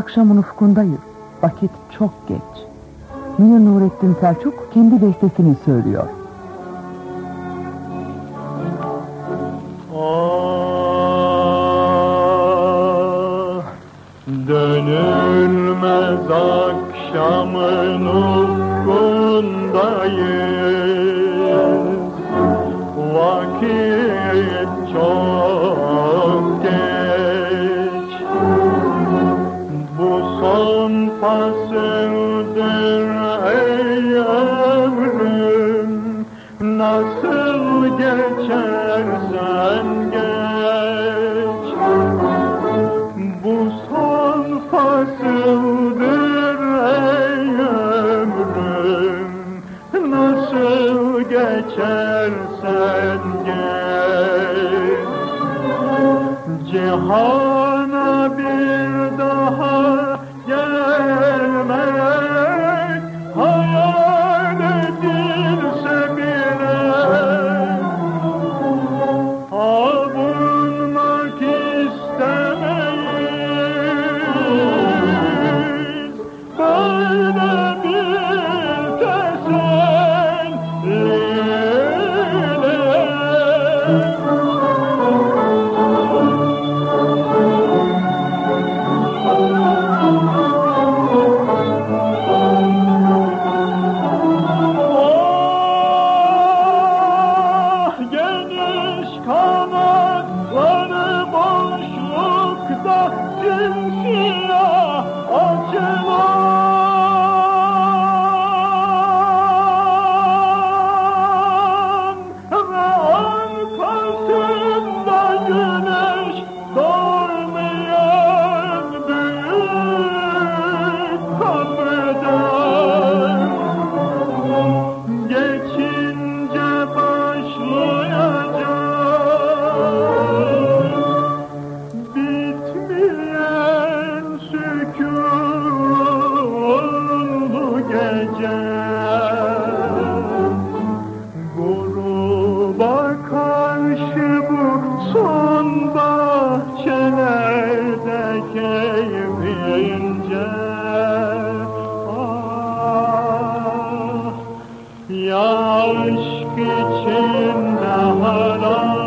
akşamın ufkundayız. Vakit çok geç. Münir Nurettin Selçuk kendi bestesini söylüyor. Ah, dönülmez akşamın ufkundayız Vakit çok son fasıldır ey ömrüm Nasıl geçersen geç. Bu son fasıldır ey ömrüm Nasıl geçersen geç. Cihana Gruba karşı bu son bahçelerde keyfince Ah ya aşk içinde harap